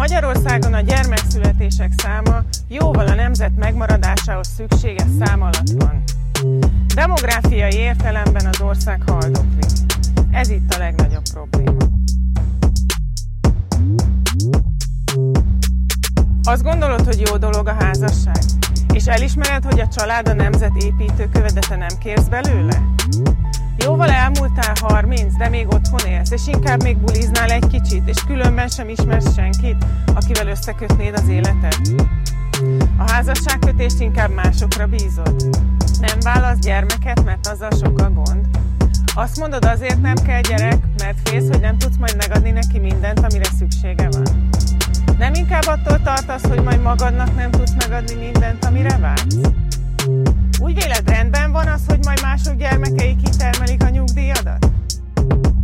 Magyarországon a gyermekszületések száma jóval a nemzet megmaradásához szükséges szám alatt van. Demográfiai értelemben az ország haldokli. Ez itt a legnagyobb probléma. Azt gondolod, hogy jó dolog a házasság? És elismered, hogy a család a nemzet építő követete nem kérsz belőle? Jóval elmúltál 30, de még otthon élsz, és inkább még buliznál egy kicsit, és különben sem ismersz senkit, akivel összekötnéd az életed? A házasságkötést inkább másokra bízod? Nem válasz gyermeket, mert azzal sok a gond? Azt mondod azért nem kell gyerek, mert félsz, hogy nem tudsz majd megadni neki mindent, amire szüksége van? Nem inkább attól tartasz, hogy majd magadnak nem tudsz megadni mindent, amire vágysz? Úgy véled rendben van az, hogy majd mások gyermekei kitermelik a nyugdíjadat?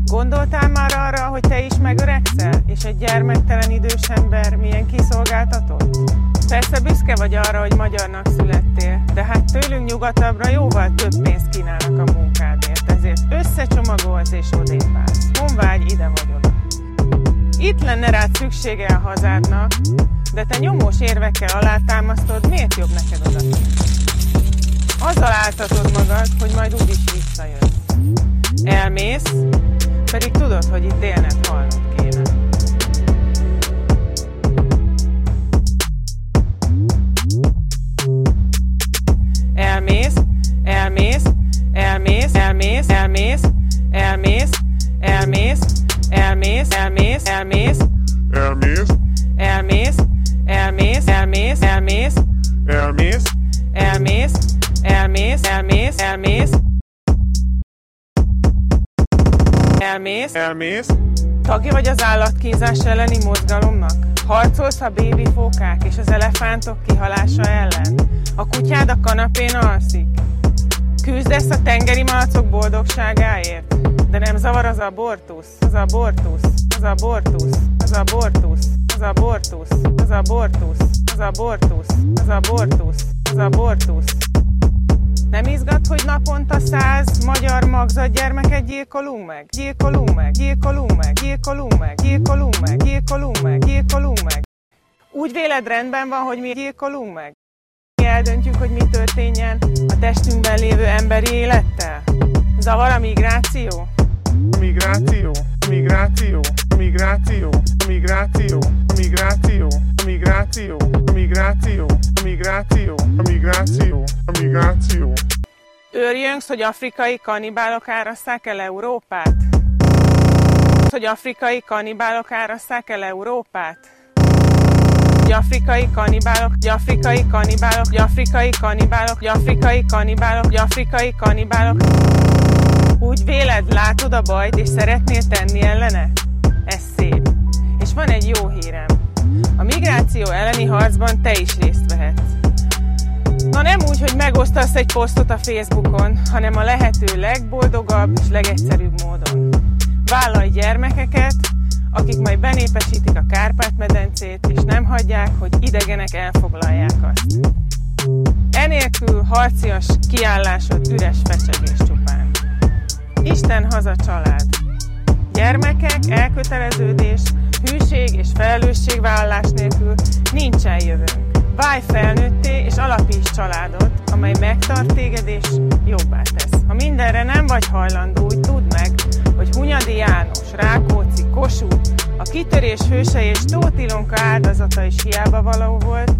Gondoltál már arra, hogy te is megöregszel, és egy gyermektelen idős ember milyen kiszolgáltatott? Persze büszke vagy arra, hogy magyarnak születtél, de hát tőlünk nyugatabbra jóval több pénzt kínálnak a munkádért, ezért összecsomagolsz és odépálsz. Honvágy ide vagy oda. Itt lenne rád szüksége a hazádnak, de te nyomós érvekkel alátámasztod, miért jobb neked oda? Azzal áltatod magad, hogy majd úgyis visszajössz. Elmész, pedig tudod, hogy itt élned halnod kéne. Elmész, elmész, elmész, elmész, elmész, elmész, elmész, elmész, elmész, elmész, Elmész, elmész, elmész, elmész, elmész, elmész, elmész, Tagja vagy az állatkínzás elleni mozgalomnak? Harcolsz a bébifókák és az elefántok kihalása ellen? A kutyád a kanapén alszik? Küzdesz a tengeri malacok boldogságáért? De nem zavar az abortusz, az abortusz, az abortusz, az abortusz, az abortusz, az abortusz, az abortusz, az abortusz, az abortusz. Nem izgat, hogy naponta száz magyar magzat gyermeket gyilkolunk meg? Gyilkolunk meg, gyilkolunk meg, gyilkolunk meg, gyilkolunk meg, gyilkolunk meg, gyilkolunk meg. Úgy véled rendben van, hogy mi gyilkolunk meg? Mi eldöntjük, hogy mi történjen a testünkben lévő emberi élettel? Zavar a migráció? migráció, migráció, migráció, migráció, migráció, migráció, a migráció, a migráció, a migráció, a migráció. Őrjöngsz, hogy afrikai kanibálok árasszák el Európát? Hogy afrikai kanibálok árasszák el Európát? Afrikai kanibálok, afrikai kanibálok, afrikai kanibálok, afrikai kanibálok, afrikai kanibálok. Úgy véled, látod a bajt, és szeretnél tenni ellene? Ez szép. És van egy jó hírem. A migráció elleni harcban te is részt vehetsz. Na nem úgy, hogy megosztasz egy posztot a Facebookon, hanem a lehető legboldogabb és legegyszerűbb módon. Vállalj gyermekeket, akik majd benépesítik a Kárpát-medencét, és nem hagyják, hogy idegenek elfoglalják azt. Enélkül harcias kiállásod üres fecsegés csupán. Isten haza család. Gyermekek, és felelősségvállalás nélkül nincsen jövőnk. Válj felnőtté és alapíts családot, amely megtart téged és jobbá tesz. Ha mindenre nem vagy hajlandó, úgy tudd meg, hogy Hunyadi János, Rákóczi, Kossuth, a kitörés hőse és Tóth Ilonka áldozata is hiába való volt,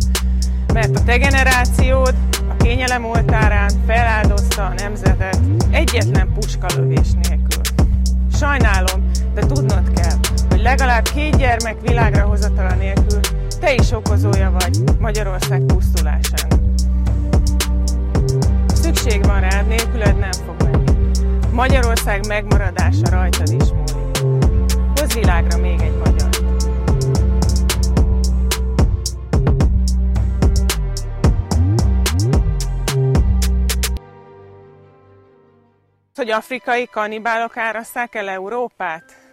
mert a te generációd a kényelem oltárán feláldozta a nemzetet egyetlen puskalövés nélkül. Legalább két gyermek világra hozatala nélkül te is okozója vagy Magyarország pusztulásának. Szükség van rád, nélküled nem fog menni. Magyarország megmaradása rajtad is múlik. Hozz világra még egy magyar. Hogy afrikai kanibálok árasszák el Európát?